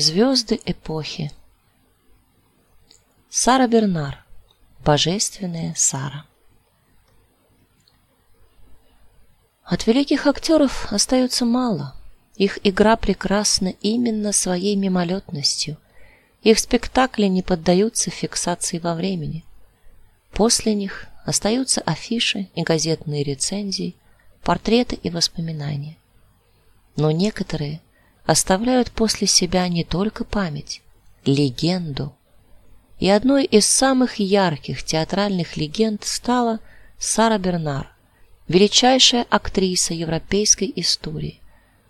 Звезды эпохи. Сара Бернар. Божественная Сара. От великих актеров остается мало. Их игра прекрасна именно своей мимолетностью. Их спектакли не поддаются фиксации во времени. После них остаются афиши и газетные рецензии, портреты и воспоминания. Но некоторые оставляют после себя не только память, легенду. И одной из самых ярких театральных легенд стала Сара Бернар, величайшая актриса европейской истории,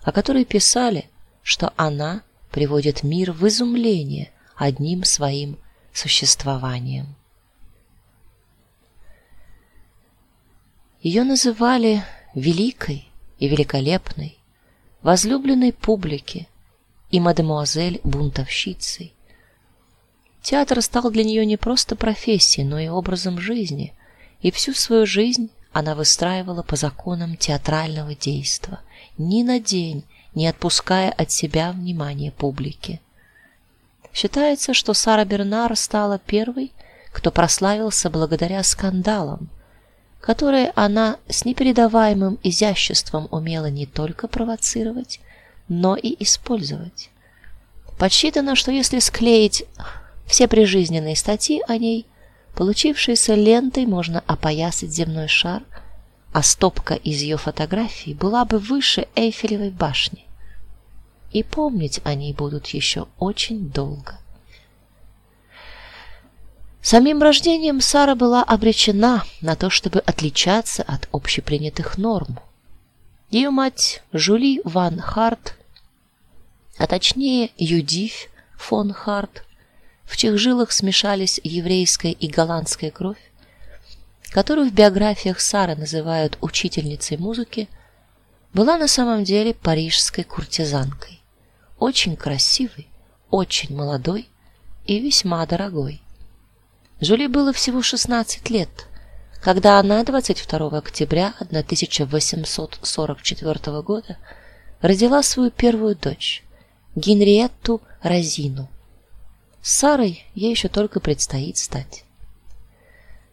о которой писали, что она приводит мир в изумление одним своим существованием. Ее называли великой и великолепной, возлюбленной публики и мадемуазель бунтовщицей. Театр стал для нее не просто профессией, но и образом жизни, и всю свою жизнь она выстраивала по законам театрального действа, ни на день не отпуская от себя внимания публики. Считается, что Сара Бернар стала первой, кто прославился благодаря скандалам, которые она с непередаваемым изяществом умела не только провоцировать, но и использовать. Подсчитано, что если склеить все прижизненные статьи о ней, получившейся лентой можно опоясать земной шар, а стопка из ее фотографий была бы выше Эйфелевой башни. И помнить о ней будут еще очень долго. Самим рождением Сара была обречена на то, чтобы отличаться от общепринятых норм. Ее мать Жули ван Харт, а точнее Юдиф фон Харт, в чьих жилах смешались еврейская и голландская кровь, которую в биографиях Сары называют учительницей музыки, была на самом деле парижской куртизанкой, очень красивой, очень молодой и весьма дорогой. Жюли было всего 16 лет, когда она 22 октября 1844 года родила свою первую дочь, Генриетту Розину. Сарой ей еще только предстоит стать.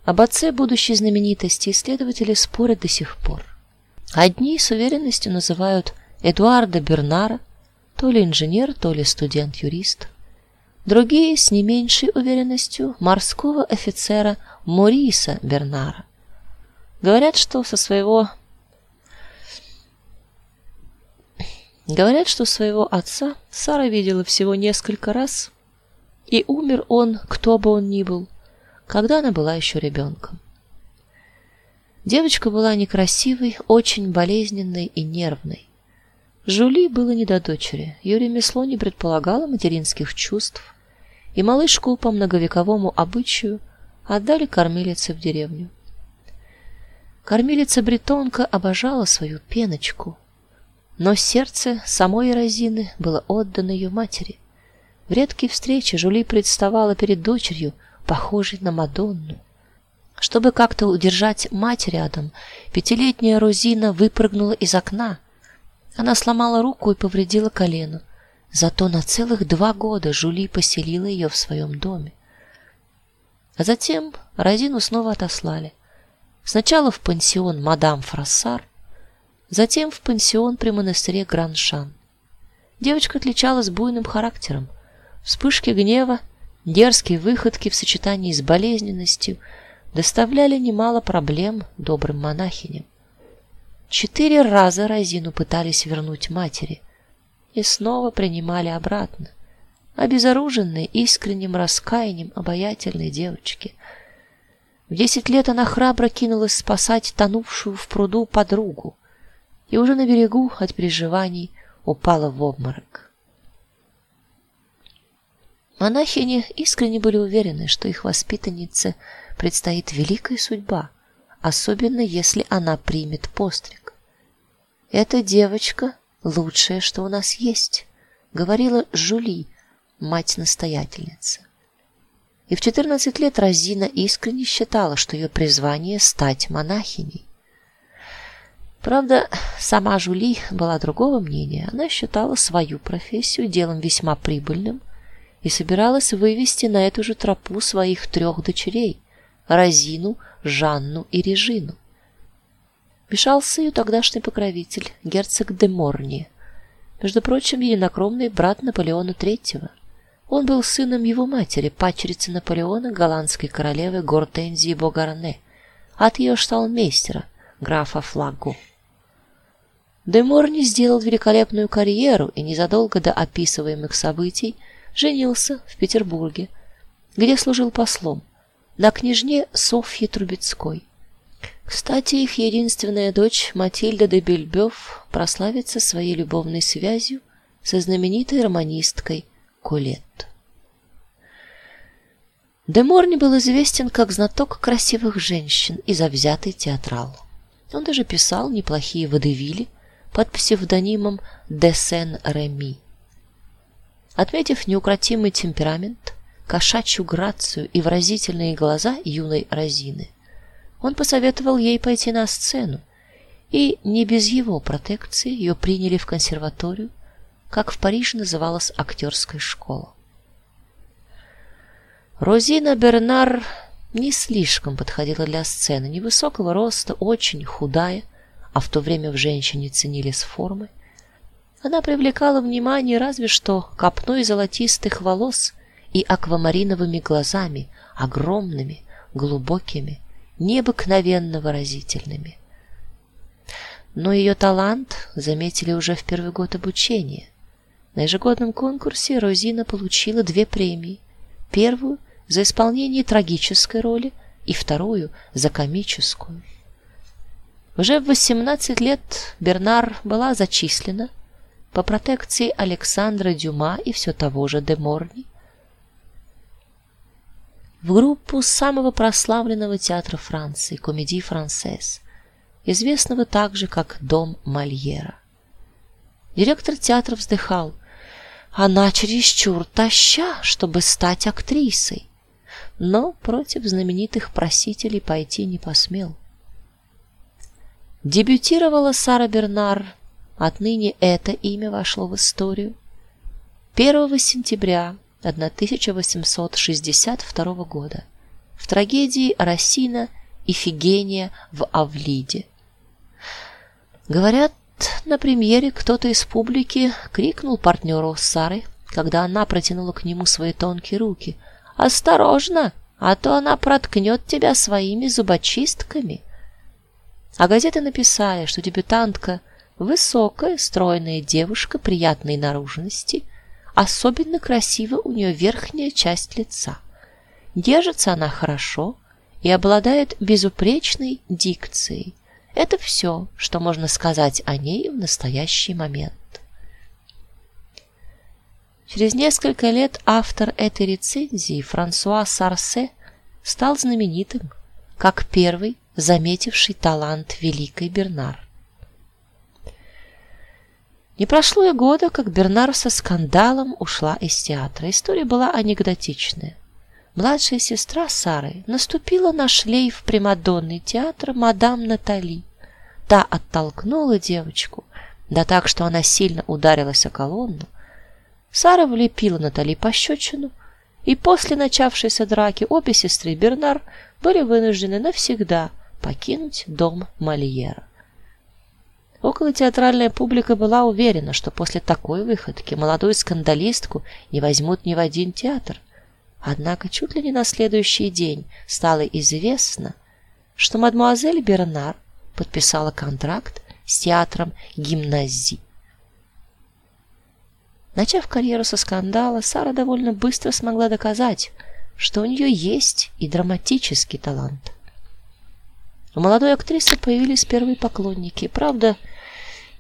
Об отце будущей знаменитости исследователи спорят до сих пор. Одни с уверенностью называют Эдуарда Бернара то ли инженер, то ли студент-юрист. Другие с не меньшей уверенностью морского офицера Мориса Бернара. Говорят, что со своего Говорят, что своего отца Сара видела всего несколько раз, и умер он, кто бы он ни был, когда она была еще ребенком. Девочка была некрасивой, очень болезненной и нервной. Жули было не до дочери. Ее ремесло не предполагало материнских чувств и малышку по многовековому обычаю отдали кормилице в деревню. Кормилица бретонка обожала свою пеночку, но сердце самой Розины было отдано ее матери. В редкие встречи Жули представала перед дочерью, похожей на Мадонну. Чтобы как-то удержать мать рядом, пятилетняя Розина выпрыгнула из окна. Она сломала руку и повредила колено. Зато на целых два года Жули поселила ее в своем доме. А затем Розину снова отослали. Сначала в пансион мадам Фрассар, затем в пансион при монастыре Граншан. Девочка отличалась буйным характером. Вспышки гнева, дерзкие выходки в сочетании с болезненностью доставляли немало проблем добрым монахиням. Четыре раза Розину пытались вернуть матери, и снова принимали обратно, обезоруженной искренним раскаянием обаятельной девочки. В десять лет она храбро кинулась спасать тонувшую в пруду подругу, и уже на берегу от переживаний упала в обморок. Монахини искренне были уверены, что их воспитаннице предстоит великая судьба, особенно если она примет постриг. Эта девочка лучшее, что у нас есть, говорила Жули, мать-настоятельница. И в 14 лет Розина искренне считала, что ее призвание стать монахиней. Правда, сама Жули была другого мнения. Она считала свою профессию делом весьма прибыльным и собиралась вывести на эту же тропу своих трех дочерей: Розину, Жанну и Режину. Мешался ее тогдашний покровитель, герцог де Морни, между прочим, единокровный брат Наполеона III. Он был сыном его матери, падчерицы Наполеона, голландской королевы Гортензии Богарне, от ее шталмейстера, графа Флагу. Де Морни сделал великолепную карьеру и незадолго до описываемых событий женился в Петербурге, где служил послом, на княжне Софье Трубецкой. Кстати, их единственная дочь Матильда де Бельбёв прославится своей любовной связью со знаменитой романисткой Колетт. Де Морни был известен как знаток красивых женщин и завзятый театрал. Он даже писал неплохие водевили под псевдонимом де Сен-Реми. Отметив неукротимый темперамент, кошачью грацию и выразительные глаза юной Розины, он посоветовал ей пойти на сцену, и не без его протекции ее приняли в консерваторию, как в Париже называлась актерская школа. Розина Бернар не слишком подходила для сцены, невысокого роста, очень худая, а в то время в женщине ценились формы. Она привлекала внимание разве что копной золотистых волос и аквамариновыми глазами, огромными, глубокими, необыкновенно выразительными. Но ее талант заметили уже в первый год обучения. На ежегодном конкурсе Розина получила две премии: первую за исполнение трагической роли и вторую за комическую. Уже в 18 лет Бернар была зачислена по протекции Александра Дюма и все того же де Морни в группу самого прославленного театра Франции Комедии Франсез, известного также как Дом Мольера. Директор театра вздыхал: "Она чересчур таща, чтобы стать актрисой". Но против знаменитых просителей пойти не посмел. Дебютировала Сара Бернар, отныне это имя вошло в историю. 1 сентября 1862 года в трагедии Расина Ифигения в Авлиде. Говорят, на премьере кто-то из публики крикнул партнеру Сары, когда она протянула к нему свои тонкие руки: "Осторожно, а то она проткнет тебя своими зубочистками". А газеты написали, что дебютантка высокая, стройная девушка приятной наружности, Особенно красива у нее верхняя часть лица. Держится она хорошо и обладает безупречной дикцией. Это все, что можно сказать о ней в настоящий момент. Через несколько лет автор этой рецензии, Франсуа Сарсе, стал знаменитым как первый заметивший талант великой Бернар. Не прошло и года, как Бернар со скандалом ушла из театра. История была анекдотичная. Младшая сестра Сары наступила на шлейф примадонны театра мадам Натали. Та оттолкнула девочку, да так, что она сильно ударилась о колонну. Сара влепила Натали пощечину, и после начавшейся драки обе сестры Бернар были вынуждены навсегда покинуть дом Мольера. Около театральная публика была уверена, что после такой выходки молодую скандалистку не возьмут ни в один театр. Однако чуть ли не на следующий день стало известно, что мадмуазель Бернар подписала контракт с театром Гимназии. Начав карьеру со скандала, Сара довольно быстро смогла доказать, что у нее есть и драматический талант. У молодой актрисы появились первые поклонники. Правда,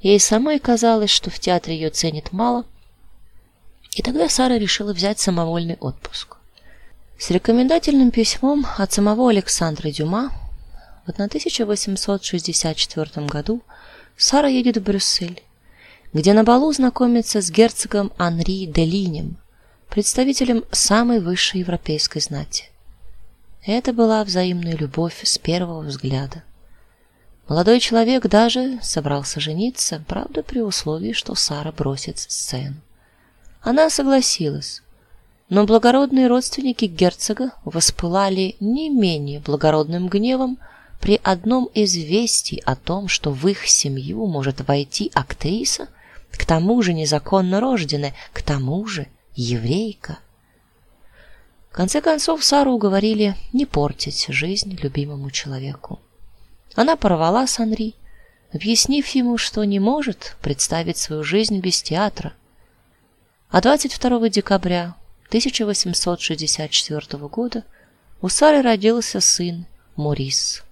Ей самой казалось, что в театре ее ценят мало, и тогда Сара решила взять самовольный отпуск. С рекомендательным письмом от самого Александра Дюма в 1864 году Сара едет в Брюссель, где на балу знакомится с герцогом Анри де Линем, представителем самой высшей европейской знати. Это была взаимная любовь с первого взгляда. Молодой человек даже собрался жениться, правда, при условии, что Сара бросит сцену. Она согласилась, но благородные родственники герцога воспылали не менее благородным гневом при одном известии о том, что в их семью может войти актриса, к тому же незаконно рожденная, к тому же еврейка. В конце концов Сару уговорили не портить жизнь любимому человеку. Она порвала с Анри, объяснив ему, что не может представить свою жизнь без театра. А 22 декабря 1864 года у Сары родился сын Морис.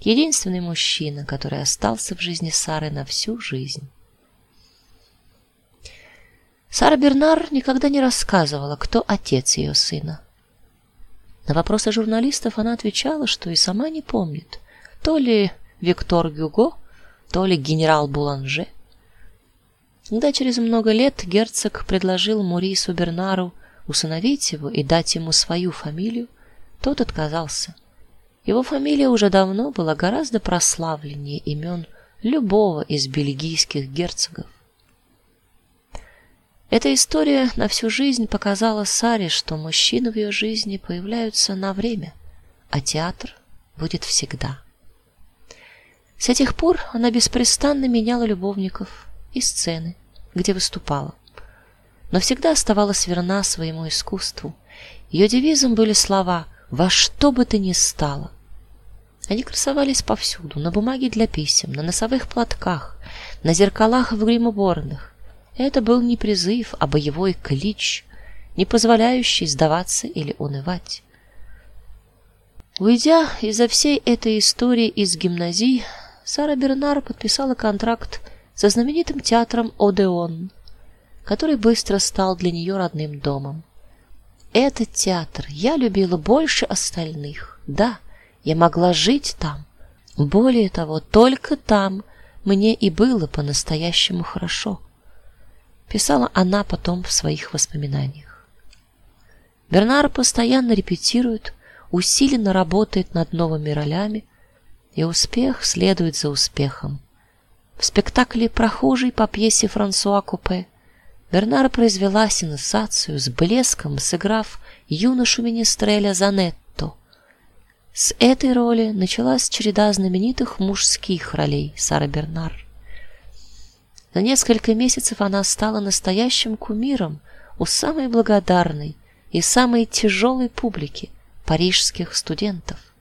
Единственный мужчина, который остался в жизни Сары на всю жизнь. Сара Бернар никогда не рассказывала, кто отец ее сына. На вопросы журналистов она отвечала, что и сама не помнит то ли Виктор Гюго, то ли генерал Буланже. Когда через много лет герцог предложил Морису Бернару усыновить его и дать ему свою фамилию, тот отказался. Его фамилия уже давно была гораздо прославленнее имен любого из бельгийских герцогов. Эта история на всю жизнь показала Саре, что мужчины в ее жизни появляются на время, а театр будет всегда. С этих пор она беспрестанно меняла любовников и сцены, где выступала, но всегда оставалась верна своему искусству. Ее девизом были слова: "Во что бы ты ни стало". Они красовались повсюду: на бумаге для писем, на носовых платках, на зеркалах в гримуборных. Это был не призыв, а боевой клич, не позволяющий сдаваться или унывать. Уйдя из-за всей этой истории из гимназии, Сара Бернар подписала контракт со знаменитым театром Одеон, который быстро стал для нее родным домом. Этот театр я любила больше остальных. Да, я могла жить там. Более того, только там мне и было по-настоящему хорошо. Писала она потом в своих воспоминаниях. Бернар постоянно репетирует, усиленно работает над новыми ролями, и успех следует за успехом. В спектакле Прохожий по пьесе Франсуа Купе Бернар произвела сенсацию с блеском, сыграв юношу министреля Занетто. С этой роли началась череда знаменитых мужских ролей Сары Бернар. За несколько месяцев она стала настоящим кумиром у самой благодарной и самой тяжелой публики парижских студентов.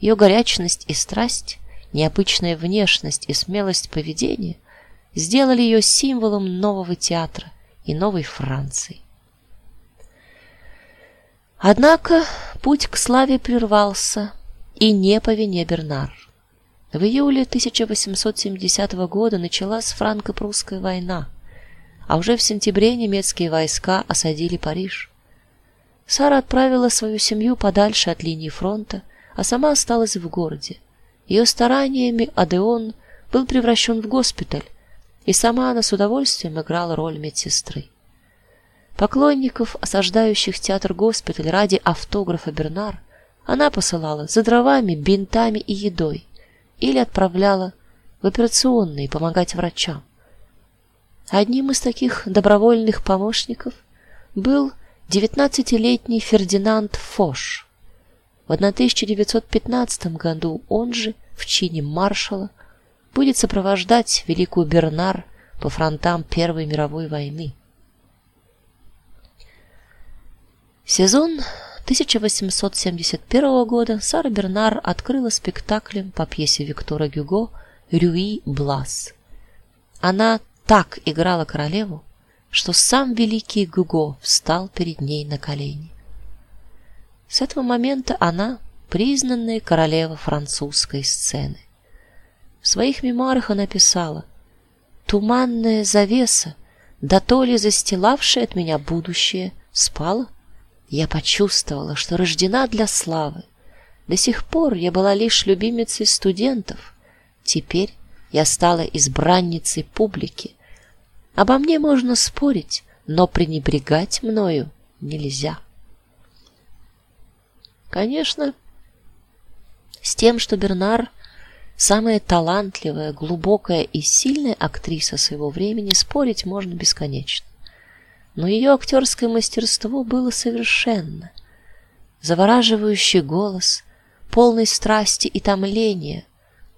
Ее горячность и страсть, необычная внешность и смелость поведения сделали ее символом нового театра и новой Франции. Однако путь к славе прервался, и не по вине Бернар. В июле 1870 года началась франко-прусская война, а уже в сентябре немецкие войска осадили Париж. Сара отправила свою семью подальше от линии фронта а сама осталась в городе. Ее стараниями Адеон был превращен в госпиталь, и сама она с удовольствием играла роль медсестры. Поклонников, осаждающих театр госпиталь ради автографа Бернар, она посылала за дровами, бинтами и едой или отправляла в операционные помогать врачам. Одним из таких добровольных помощников был девятнадцатилетний Фердинанд Фош. В 1915 году он же в чине маршала будет сопровождать великую Бернар по фронтам Первой мировой войны. Сезон 1871 года Сара Бернар открыла спектаклем по пьесе Виктора Гюго Рюи Блас. Она так играла королеву, что сам великий Гюго встал перед ней на колени. С этого момента она признанная королева французской сцены. В своих мемуарах она писала: "Туманная завеса, да то ли застилавшая от меня будущее, спала. Я почувствовала, что рождена для славы. До сих пор я была лишь любимицей студентов. Теперь я стала избранницей публики. Обо мне можно спорить, но пренебрегать мною нельзя". Конечно, с тем, что Бернар самая талантливая, глубокая и сильная актриса своего времени, спорить можно бесконечно. Но ее актерское мастерство было совершенно. Завораживающий голос, полный страсти и томления,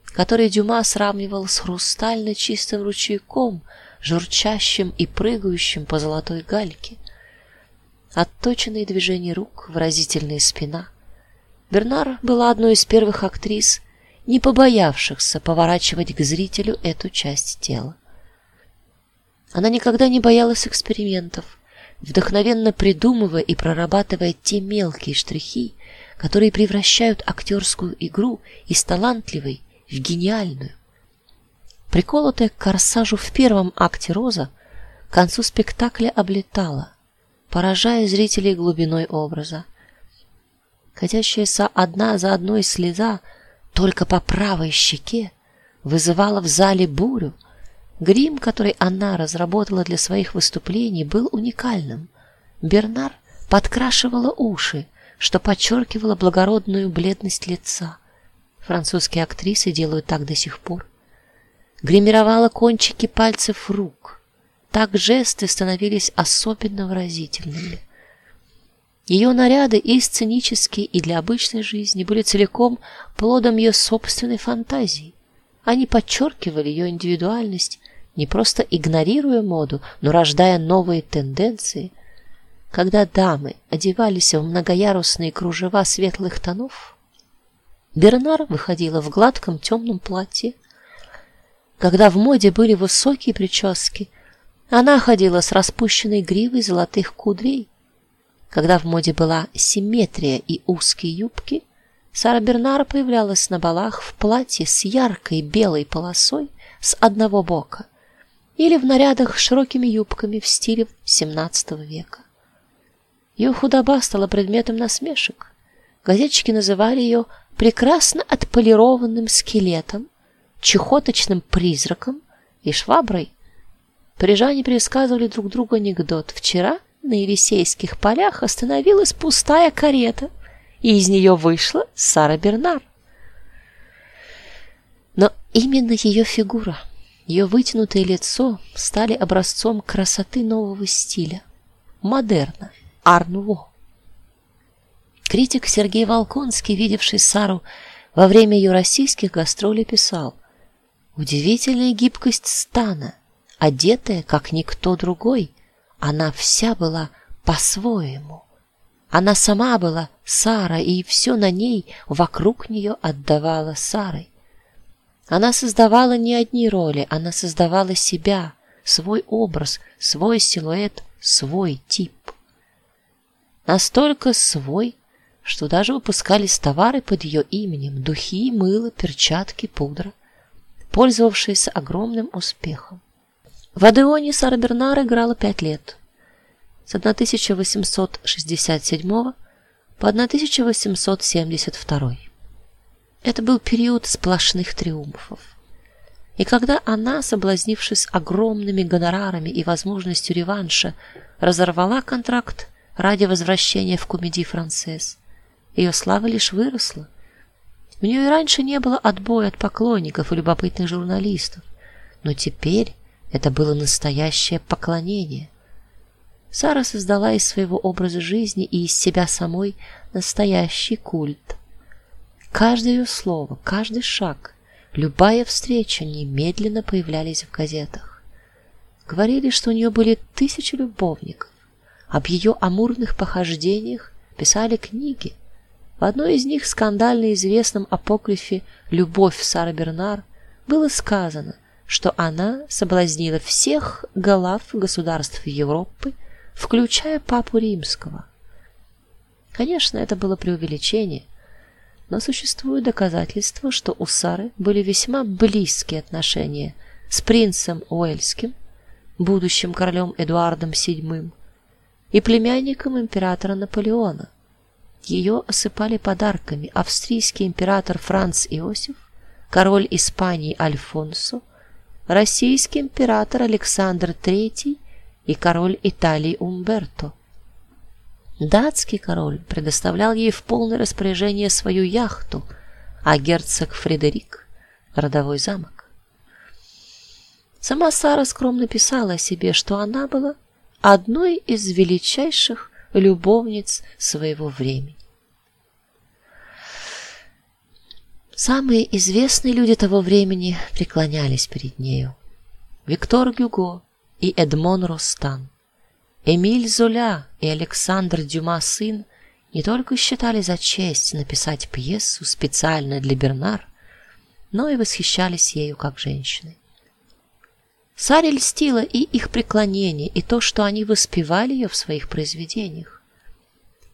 который Дюма сравнивал с хрустально чистым ручейком, журчащим и прыгающим по золотой гальке. Отточенные движения рук, выразительная спина. Бернар была одной из первых актрис, не побоявшихся поворачивать к зрителю эту часть тела. Она никогда не боялась экспериментов, вдохновенно придумывая и прорабатывая те мелкие штрихи, которые превращают актерскую игру из талантливой в гениальную. Приколотая к корсажу в первом акте роза к концу спектакля облетала, поражая зрителей глубиной образа. Катящаяся одна за одной слеза только по правой щеке вызывала в зале бурю. Грим, который она разработала для своих выступлений, был уникальным. Бернар подкрашивала уши, что подчеркивало благородную бледность лица. Французские актрисы делают так до сих пор. Гримировала кончики пальцев рук. Так жесты становились особенно выразительными. Ее наряды и сценические, и для обычной жизни были целиком плодом ее собственной фантазии. Они подчеркивали ее индивидуальность, не просто игнорируя моду, но рождая новые тенденции. Когда дамы одевались в многоярусные кружева светлых тонов, Бернар выходила в гладком темном платье. Когда в моде были высокие прически, она ходила с распущенной гривой золотых кудрей. Когда в моде была симметрия и узкие юбки, Сара Бернар появлялась на балах в платье с яркой белой полосой с одного бока или в нарядах с широкими юбками в стиле XVII века. Ее худоба стала предметом насмешек. Газетчики называли ее прекрасно отполированным скелетом, чехоточным призраком и шваброй. Парижане пересказывали друг другу анекдот. Вчера на Елисейских полях остановилась пустая карета, и из нее вышла Сара Бернар. Но именно ее фигура, ее вытянутое лицо стали образцом красоты нового стиля, модерна, ар-нуво. Критик Сергей Волконский, видевший Сару во время ее российских гастролей, писал: "Удивительная гибкость стана, одетая как никто другой, она вся была по-своему. Она сама была Сара, и все на ней вокруг нее отдавало Сарой. Она создавала не одни роли, она создавала себя, свой образ, свой силуэт, свой тип. Настолько свой, что даже выпускались товары под ее именем: духи, мыло, перчатки, пудра, пользовавшиеся огромным успехом. В Адеоне Сара Бернар играла пять лет. С 1867 по 1872. Это был период сплошных триумфов. И когда она, соблазнившись огромными гонорарами и возможностью реванша, разорвала контракт ради возвращения в комедий Францесс, ее слава лишь выросла. У нее и раньше не было отбоя от поклонников и любопытных журналистов, но теперь это было настоящее поклонение. Сара создала из своего образа жизни и из себя самой настоящий культ. Каждое ее слово, каждый шаг, любая встреча немедленно появлялись в газетах. Говорили, что у нее были тысячи любовников. Об ее амурных похождениях писали книги. В одной из них, скандально известном апокрифе Любовь Сары Бернар, было сказано, что она соблазнила всех глав государств Европы, включая папу римского. Конечно, это было преувеличение, но существуют доказательства, что у Сары были весьма близкие отношения с принцем Уэльским, будущим королем Эдуардом VII, и племянником императора Наполеона. Ее осыпали подарками австрийский император Франц Иосиф, король Испании Альфонсо, российский император Александр III и король Италии Умберто. Датский король предоставлял ей в полное распоряжение свою яхту, а герцог Фредерик родовой замок. Сама Сара скромно писала о себе, что она была одной из величайших любовниц своего времени. Самые известные люди того времени преклонялись перед нею. Виктор Гюго и Эдмон Ростан, Эмиль Золя и Александр Дюма сын не только считали за честь написать пьесу специально для Бернар, но и восхищались ею как женщиной. Саре льстило и их преклонение, и то, что они воспевали ее в своих произведениях.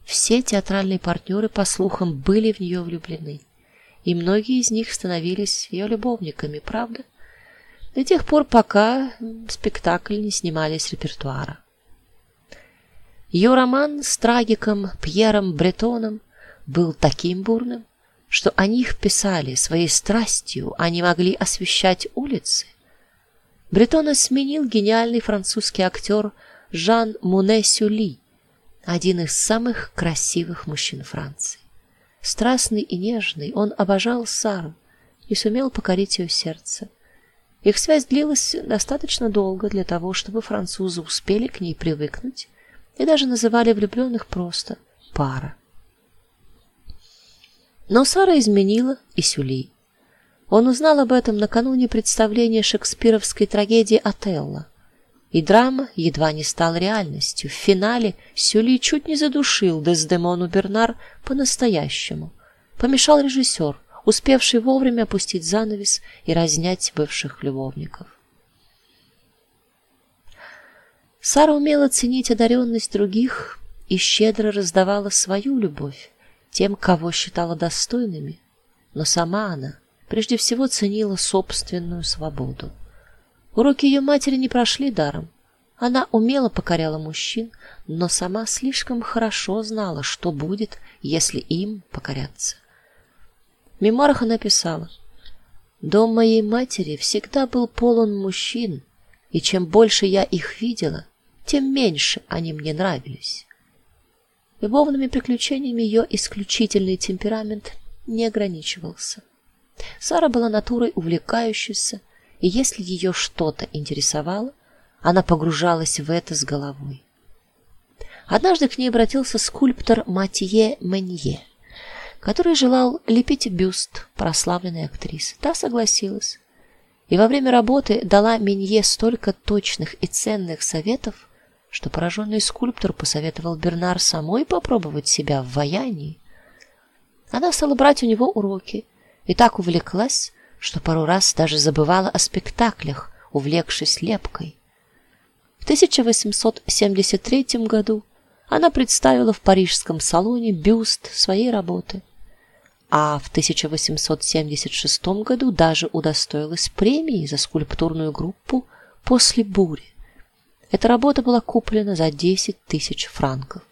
Все театральные партнеры, по слухам, были в нее влюблены, и многие из них становились ее любовниками, правда? До тех пор, пока спектакли не снимали с репертуара. Ее роман с трагиком Пьером Бретоном был таким бурным, что о них писали своей страстью, они могли освещать улицы. Бретона сменил гениальный французский актер Жан Муне Сюли, один из самых красивых мужчин Франции. Страстный и нежный, он обожал Сару и сумел покорить ее сердце. Их связь длилась достаточно долго для того, чтобы французы успели к ней привыкнуть и даже называли влюбленных просто пара. Но Сара изменила и Сюли. Он узнал об этом накануне представления шекспировской трагедии Отелло. И драма едва не стала реальностью. В финале Сюли чуть не задушил Дездемону Бернар по-настоящему. Помешал режиссер, успевший вовремя опустить занавес и разнять бывших любовников. Сара умела ценить одаренность других и щедро раздавала свою любовь тем, кого считала достойными, но сама она прежде всего ценила собственную свободу. Уроки ее матери не прошли даром. Она умело покоряла мужчин, но сама слишком хорошо знала, что будет, если им покоряться. В мемуарах она "Дом моей матери всегда был полон мужчин, и чем больше я их видела, тем меньше они мне нравились. Любовными приключениями ее исключительный темперамент не ограничивался. Сара была натурой увлекающейся, и если ее что-то интересовало, она погружалась в это с головой. Однажды к ней обратился скульптор Матье Менье, который желал лепить бюст прославленной актрисы. Та согласилась. И во время работы дала Менье столько точных и ценных советов, что пораженный скульптор посоветовал Бернар самой попробовать себя в ваянии. Она стала брать у него уроки и так увлеклась, что пару раз даже забывала о спектаклях, увлекшись лепкой. В 1873 году она представила в парижском салоне бюст своей работы, а в 1876 году даже удостоилась премии за скульптурную группу После бури. Эта работа была куплена за 10 тысяч франков.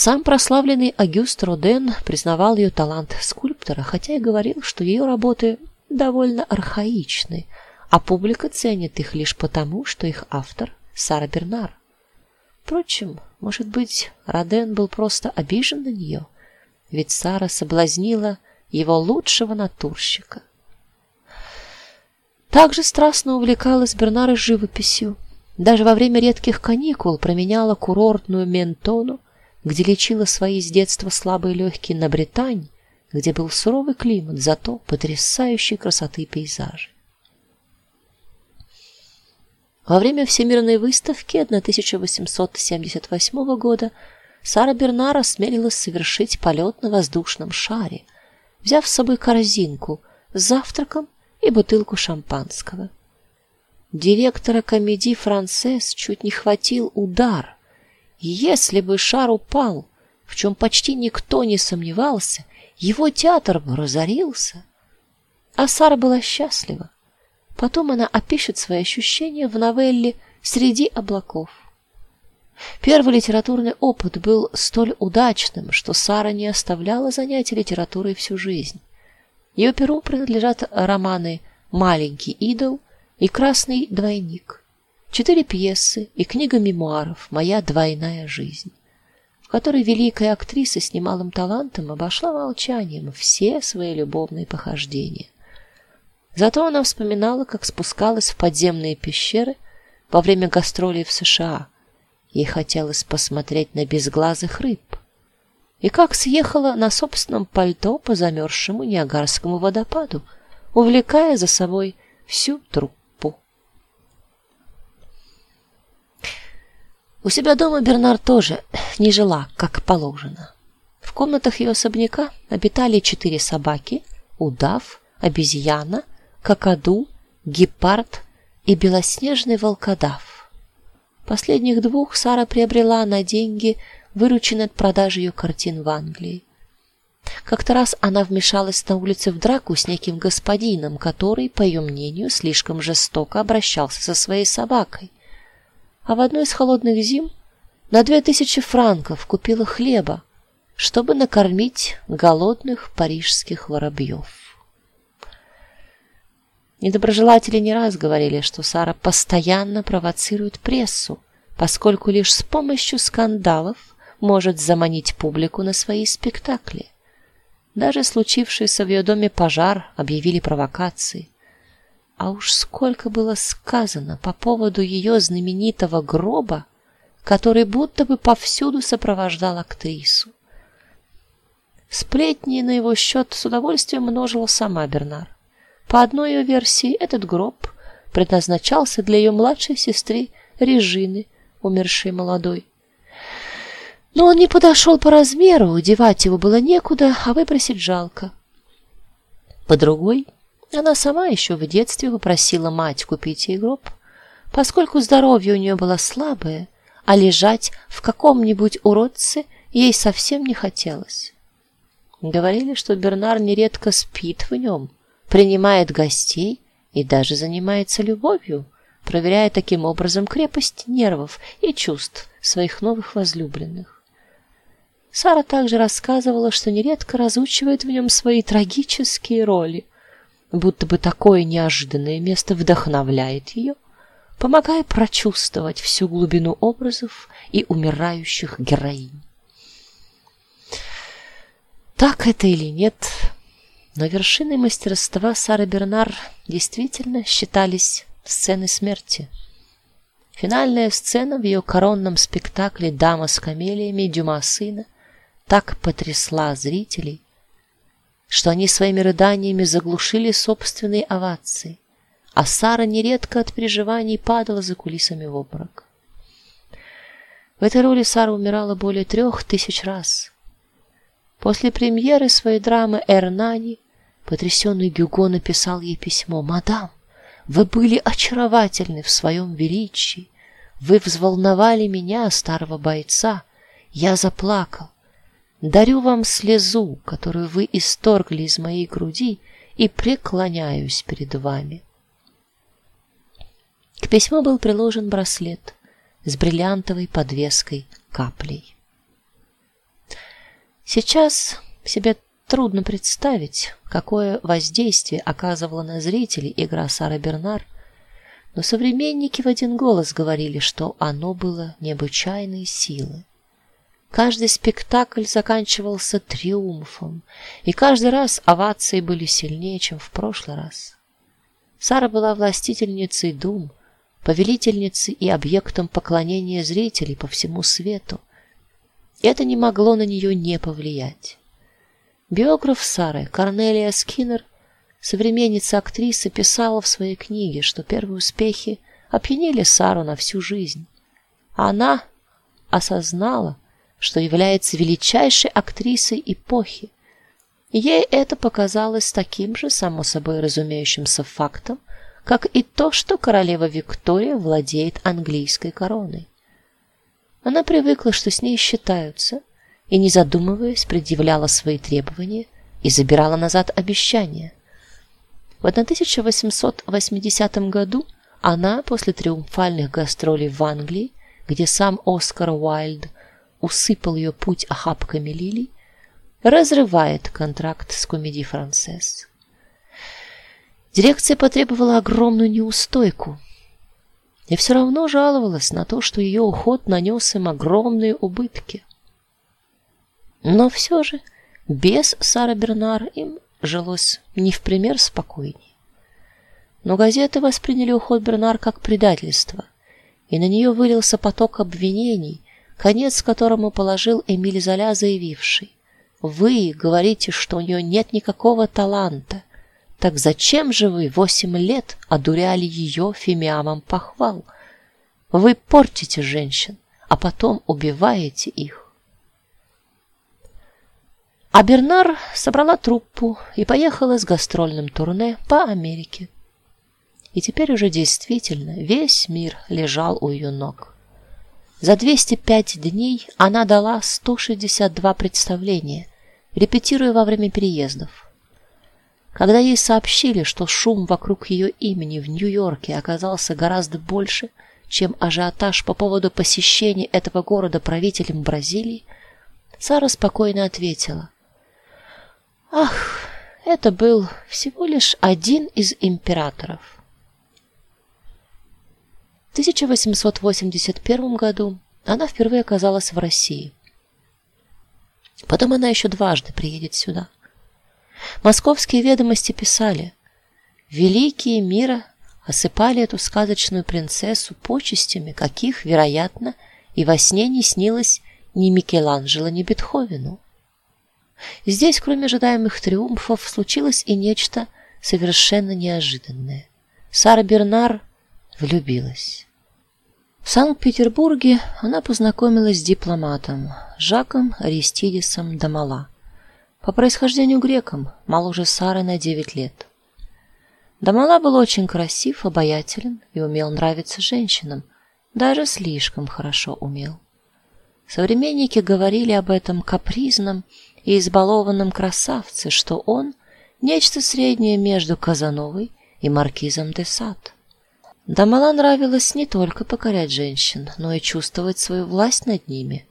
Сам прославленный Агюст Роден признавал ее талант скульптора, хотя и говорил, что ее работы довольно архаичны, а публика ценит их лишь потому, что их автор Сара Бернар. Впрочем, может быть, Роден был просто обижен на нее, ведь Сара соблазнила его лучшего натурщика. Также страстно увлекалась Бернара живописью. Даже во время редких каникул променяла курортную Ментону, где лечила свои с детства слабые легкие, на Британь, где был суровый климат, зато потрясающей красоты пейзажи. Во время Всемирной выставки 1878 года Сара Бернар осмелилась совершить полет на воздушном шаре, взяв с собой корзинку с завтраком и бутылку шампанского. Директора комедии Францесс чуть не хватил удар. Если бы шар упал, в чем почти никто не сомневался, его театр бы разорился. А Сара была счастлива. Потом она опишет свои ощущения в новелле Среди облаков. Первый литературный опыт был столь удачным, что Сара не оставляла занятий литературой всю жизнь. Ее перу принадлежат романы Маленький идол и Красный двойник, четыре пьесы и книга мемуаров Моя двойная жизнь. в которой великая актриса с немалым талантом обошла молчанием все свои любовные похождения. Зато она вспоминала, как спускалась в подземные пещеры во время гастролей в США. Ей хотелось посмотреть на безглазых рыб. И как съехала на собственном пальто по замерзшему Ниагарскому водопаду, увлекая за собой всю труппу. У себя дома Бернар тоже не жила, как положено. В комнатах ее особняка обитали четыре собаки: удав, обезьяна, какаду, гепард и белоснежный волкодав. Последних двух Сара приобрела на деньги, вырученные от продажи ее картин в Англии. Как-то раз она вмешалась на улице в драку с неким господином, который, по ее мнению, слишком жестоко обращался со своей собакой. А в одной из холодных зим на две тысячи франков купила хлеба, чтобы накормить голодных парижских воробьев. Недоброжелатели не раз говорили, что Сара постоянно провоцирует прессу, поскольку лишь с помощью скандалов может заманить публику на свои спектакли. Даже случившийся в ее доме пожар объявили провокацией. А уж сколько было сказано по поводу ее знаменитого гроба, который будто бы повсюду сопровождал актрису. Сплетни на его счет с удовольствием множила сама Бернар. По одной ее версии, этот гроб предназначался для ее младшей сестры Режины, умершей молодой. Но он не подошел по размеру, девать его было некуда, а выбросить жалко. По другой, она сама еще в детстве попросила мать купить ей гроб, поскольку здоровье у нее было слабое, а лежать в каком-нибудь уродце ей совсем не хотелось. Говорили, что Бернар нередко спит в нем, принимает гостей и даже занимается любовью, проверяя таким образом крепость нервов и чувств своих новых возлюбленных. Сара также рассказывала, что нередко разучивает в нем свои трагические роли, будто бы такое неожиданное место вдохновляет ее, помогая прочувствовать всю глубину образов и умирающих героинь. Так это или нет, но вершиной мастерства Сары Бернар действительно считались сцены смерти. Финальная сцена в ее коронном спектакле Дама с камелиями Дюма сына так потрясла зрителей, что они своими рыданиями заглушили собственные овации, а Сара нередко от переживаний падала за кулисами в обморок. В этой роли Сара умирала более трех тысяч раз. После премьеры своей драмы Эрнани Потрясенный Гюго написал ей письмо: "Мадам, вы были очаровательны в своем величии. Вы взволновали меня, старого бойца. Я заплакал. Дарю вам слезу, которую вы исторгли из моей груди, и преклоняюсь перед вами". К письму был приложен браслет с бриллиантовой подвеской каплей. Сейчас себе Трудно представить, какое воздействие оказывала на зрителей игра Сары Бернар, но современники в один голос говорили, что оно было необычайной силы. Каждый спектакль заканчивался триумфом, и каждый раз овации были сильнее, чем в прошлый раз. Сара была властительницей дум, повелительницей и объектом поклонения зрителей по всему свету. И это не могло на нее не повлиять. Биограф Сары Корнелия Скиннер, современница актрисы, писала в своей книге, что первые успехи опьянили Сару на всю жизнь. Она осознала, что является величайшей актрисой эпохи. ей это показалось таким же само собой разумеющимся фактом, как и то, что королева Виктория владеет английской короной. Она привыкла, что с ней считаются, и, не задумываясь, предъявляла свои требования и забирала назад обещания. В 1880 году она после триумфальных гастролей в Англии, где сам Оскар Уайльд усыпал ее путь охапками лилий, разрывает контракт с Комедией Францесс. Дирекция потребовала огромную неустойку. И все равно жаловалась на то, что ее уход нанес им огромные убытки. Но все же без Сары Бернар им жилось не в пример спокойнее. Но газеты восприняли уход Бернар как предательство, и на нее вылился поток обвинений, конец которому положил Эмиль Золя, заявивший: "Вы говорите, что у нее нет никакого таланта. Так зачем же вы восемь лет одуряли ее фимиамом похвал? Вы портите женщин, а потом убиваете их". А Бернар собрала труппу и поехала с гастрольным турне по Америке. И теперь уже действительно весь мир лежал у ее ног. За 205 дней она дала 162 представления, репетируя во время переездов. Когда ей сообщили, что шум вокруг ее имени в Нью-Йорке оказался гораздо больше, чем ажиотаж по поводу посещения этого города правителем Бразилии, Сара спокойно ответила: "Ах, это был всего лишь один из императоров. 1881 году она впервые оказалась в России. Потом она еще дважды приедет сюда. Московские ведомости писали: великие мира осыпали эту сказочную принцессу почестями, каких, вероятно, и во сне не снилось ни Микеланджело, ни Бетховену. Здесь, кроме ожидаемых триумфов, случилось и нечто совершенно неожиданное. Сара Бернар влюбилась. В Санкт-Петербурге она познакомилась с дипломатом Жаком Аристидисом Дамала, по происхождению греком, моложе Сары на 9 лет. Дамала был очень красив, обаятелен и умел нравиться женщинам, даже слишком хорошо умел. Современники говорили об этом капризном и избалованном красавце, что он нечто среднее между Казановой и маркизом де Сад. Дамала нравилось не только покорять женщин, но и чувствовать свою власть над ними.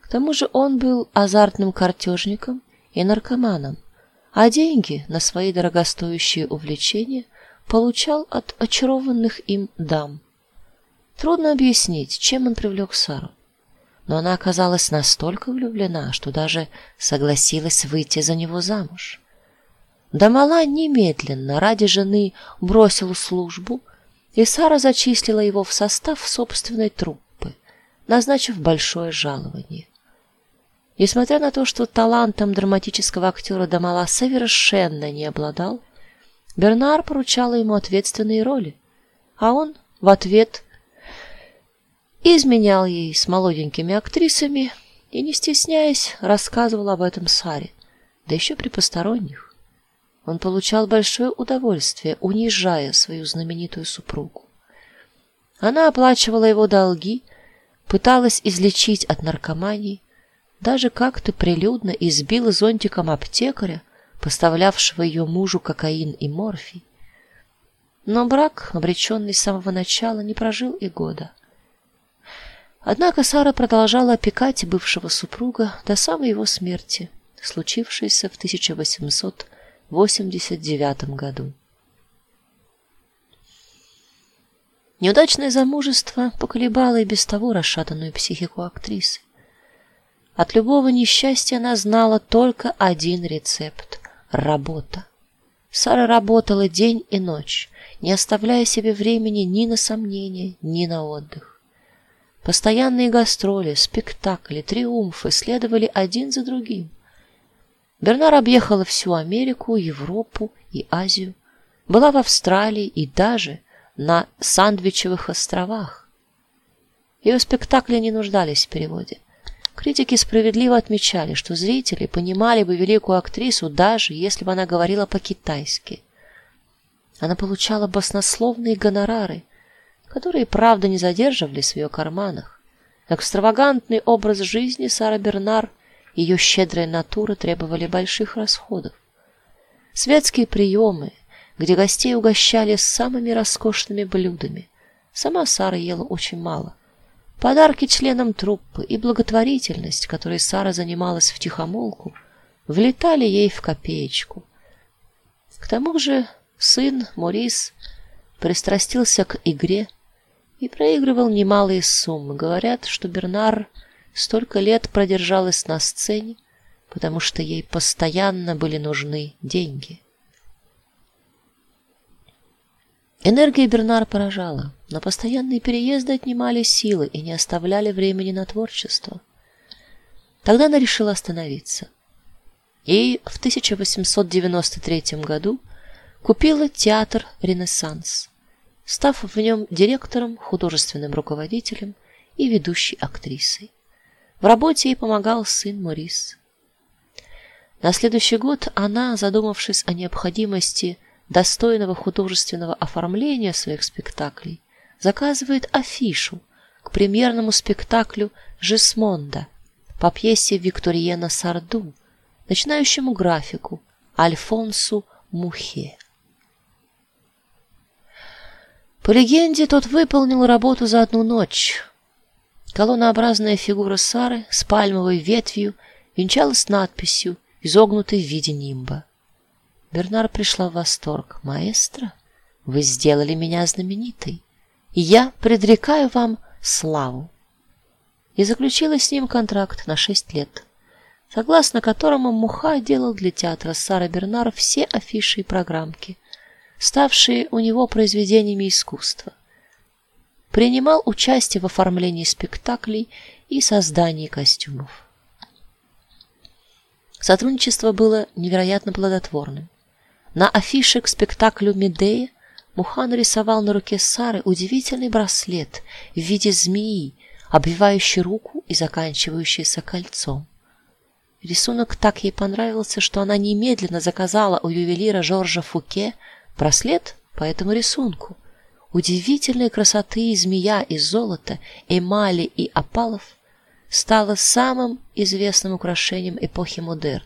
К тому же он был азартным картежником и наркоманом, а деньги на свои дорогостоящие увлечения получал от очарованных им дам. Трудно объяснить, чем он привлек Сару, но она оказалась настолько влюблена, что даже согласилась выйти за него замуж. Дамала немедленно ради жены бросил службу и Сара зачислила его в состав собственной труппы, назначив большое жалование. Несмотря на то, что талантом драматического актера Дамала совершенно не обладал, Бернар поручала ему ответственные роли, а он в ответ изменял ей с молоденькими актрисами и не стесняясь рассказывал об этом Саре, да еще при посторонних. Он получал большое удовольствие, унижая свою знаменитую супругу. Она оплачивала его долги, пыталась излечить от наркомании, даже как-то прилюдно избила зонтиком аптекаря, поставлявшего ее мужу кокаин и морфий. Но брак, обреченный с самого начала, не прожил и года. Однако Сара продолжала опекать бывшего супруга до самой его смерти, случившейся в 1800 89 году. Неудачное замужество поколебало и без того расшатанную психику актрисы. От любого несчастья она знала только один рецепт работа. Сара работала день и ночь, не оставляя себе времени ни на сомнения, ни на отдых. Постоянные гастроли, спектакли, триумфы следовали один за другим. Бернар объехала всю Америку, Европу и Азию, была в Австралии и даже на Сандвичевых островах. Ее спектакли не нуждались в переводе. Критики справедливо отмечали, что зрители понимали бы великую актрису даже если бы она говорила по-китайски. Она получала баснословные гонорары, которые, правда, не задерживались в ее карманах. Экстравагантный образ жизни Сара Бернар ее щедрая натура требовали больших расходов. Светские приемы, где гостей угощали самыми роскошными блюдами. Сама Сара ела очень мало. Подарки членам труппы и благотворительность, которой Сара занималась втихомолку, влетали ей в копеечку. К тому же сын Морис пристрастился к игре и проигрывал немалые суммы. Говорят, что Бернар столько лет продержалась на сцене, потому что ей постоянно были нужны деньги. Энергия Бернар поражала, но постоянные переезды отнимали силы и не оставляли времени на творчество. Тогда она решила остановиться. И в 1893 году купила театр Ренессанс, став в нем директором, художественным руководителем и ведущей актрисой. В работе ей помогал сын Морис. На следующий год она, задумавшись о необходимости достойного художественного оформления своих спектаклей, заказывает афишу к премьерному спектаклю Жесмонда по пьесе Викториена Сарду, начинающему графику Альфонсу Мухе. По легенде, тот выполнил работу за одну ночь. Колоннообразная фигура Сары с пальмовой ветвью венчалась надписью, изогнутой в виде нимба. Бернар пришла в восторг. Маэстро, вы сделали меня знаменитой, и я предрекаю вам славу. И заключила с ним контракт на шесть лет, согласно которому Муха делал для театра Сара Бернар все афиши и программки, ставшие у него произведениями искусства. Принимал участие в оформлении спектаклей и создании костюмов. Сотрудничество было невероятно плодотворным. На афише к спектаклю Медея Мухан рисовал на руке Сары удивительный браслет в виде змеи, обвивающий руку и заканчивающийся кольцом. Рисунок так ей понравился, что она немедленно заказала у ювелира Жоржа Фуке браслет по этому рисунку. Удивительной красоты змея из золота, эмали и опалов стала самым известным украшением эпохи модерн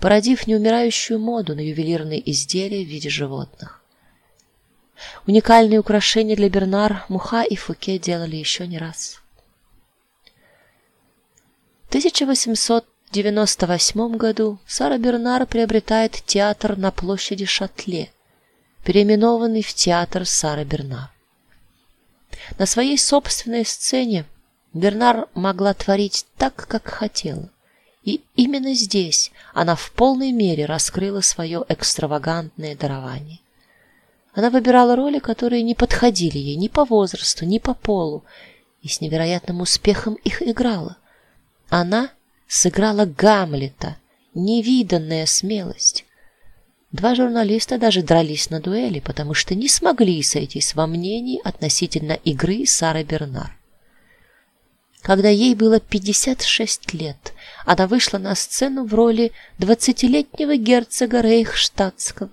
породив неумирающую моду на ювелирные изделия в виде животных. Уникальные украшения для Бернар Муха и Фуке делали еще не раз. В 1898 году Сара Бернар приобретает театр на площади Шатле, переименованный в театр Сара Бернар. На своей собственной сцене Бернар могла творить так, как хотела. И именно здесь она в полной мере раскрыла свое экстравагантное дарование. Она выбирала роли, которые не подходили ей ни по возрасту, ни по полу, и с невероятным успехом их играла. Она сыграла Гамлета, невиданная смелость. Два журналиста даже дрались на дуэли, потому что не смогли сойтись во мнении относительно игры Сары Бернар. Когда ей было 56 лет, она вышла на сцену в роли двадцатилетнего герцога Рейхштадтского,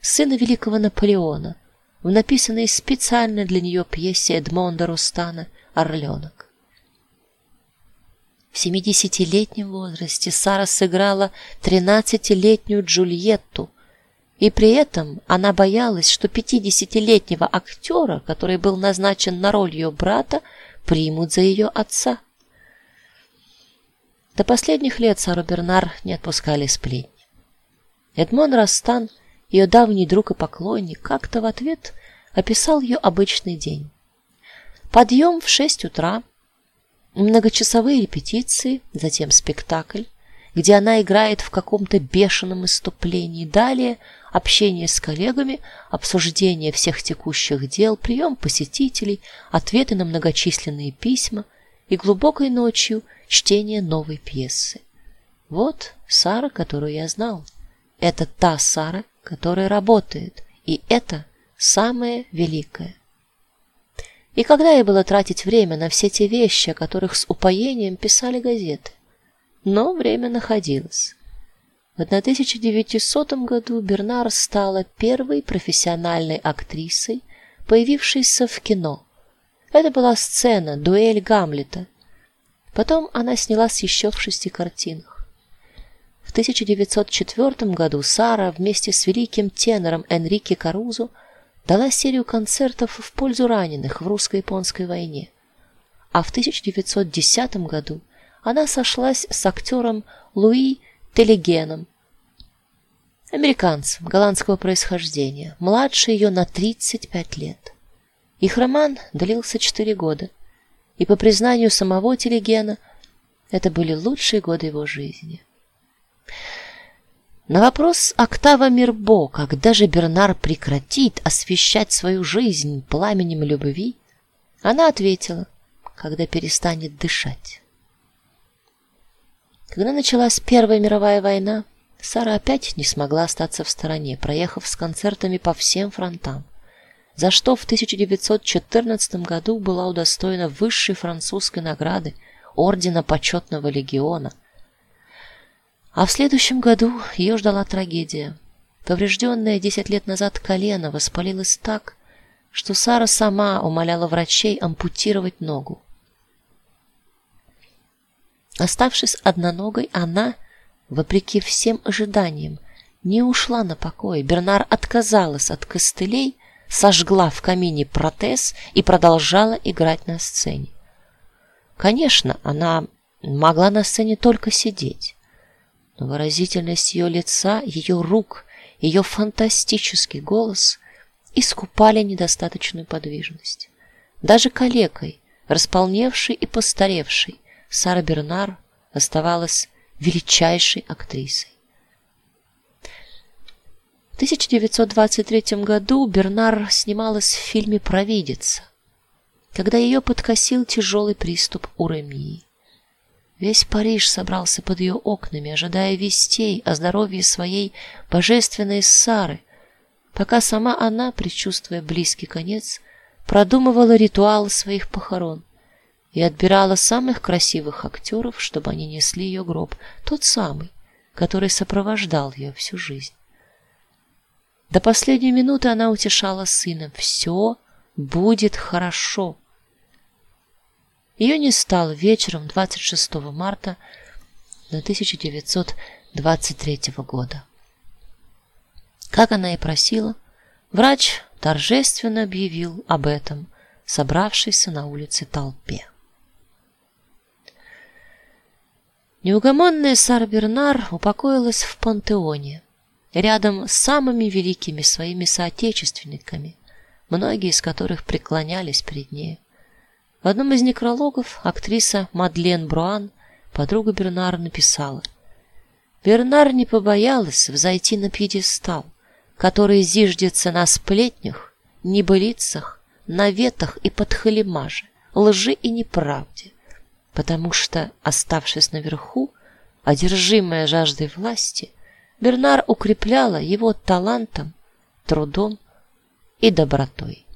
сына великого Наполеона, в написанной специально для нее пьесе Эдмонда Рустана Орленок. В семидесятилетнем возрасте Сара сыграла тринадцатилетнюю Джульетту, и при этом она боялась, что пятидесятилетнего актера, который был назначен на роль ее брата, примут за ее отца. До последних лет Сару Бернар не отпускали сплетни. Эдмон Растан, ее давний друг и поклонник, как-то в ответ описал ее обычный день. Подъем в шесть утра, многочасовые репетиции, затем спектакль, где она играет в каком-то бешеном иступлении, далее общение с коллегами, обсуждение всех текущих дел, прием посетителей, ответы на многочисленные письма и глубокой ночью чтение новой пьесы. Вот Сара, которую я знал. Это та Сара, которая работает, и это самое великое. И когда я было тратить время на все те вещи, о которых с упоением писали газеты? Но время находилось. В 1900 году Бернар стала первой профессиональной актрисой, появившейся в кино. Это была сцена дуэль Гамлета. Потом она снялась еще в шести картинах. В 1904 году Сара вместе с великим тенором Энрике Карузо дала серию концертов в пользу раненых в русско-японской войне. А в 1910 году она сошлась с актером Луи Телегеном, американцем голландского происхождения, младше ее на 35 лет. Их роман длился четыре года, и по признанию самого Телегена, это были лучшие годы его жизни. На вопрос Октава Мирбо, когда же Бернар прекратит освещать свою жизнь пламенем любви, она ответила: когда перестанет дышать. Когда началась Первая мировая война, Сара опять не смогла остаться в стороне, проехав с концертами по всем фронтам, за что в 1914 году была удостоена высшей французской награды ордена почетного легиона. А в следующем году ее ждала трагедия. Поврежденное десять лет назад колено воспалилось так, что Сара сама умоляла врачей ампутировать ногу. Оставшись одноногой, она, вопреки всем ожиданиям, не ушла на покой. Бернар отказалась от костылей, сожгла в камине протез и продолжала играть на сцене. Конечно, она могла на сцене только сидеть. Но выразительность ее лица, ее рук, ее фантастический голос искупали недостаточную подвижность. Даже калекой, располневшей и постаревшей, Сара Бернар оставалась величайшей актрисой. В 1923 году Бернар снималась в фильме Провидица, когда ее подкосил тяжелый приступ уремии. Весь Париж собрался под ее окнами, ожидая вестей о здоровье своей божественной Сары, пока сама она, предчувствуя близкий конец, продумывала ритуал своих похорон и отбирала самых красивых актеров, чтобы они несли ее гроб, тот самый, который сопровождал ее всю жизнь. До последней минуты она утешала сына: все будет хорошо. Ее не стало вечером 26 марта 1923 года. Как она и просила, врач торжественно объявил об этом собравшейся на улице толпе. Неугомонная Сара Бернар упокоилась в пантеоне, рядом с самыми великими своими соотечественниками, многие из которых преклонялись перед ней. В одном из некрологов актриса Мадлен Бруан, подруга Бернара, написала: Бернар не побоялась взойти на пьедестал, который зиждется на сплетнях, небылицах, наветах и подхалимаже, лжи и неправде потому что, оставшись наверху, одержимая жаждой власти, Бернар укрепляла его талантом, трудом и добротой.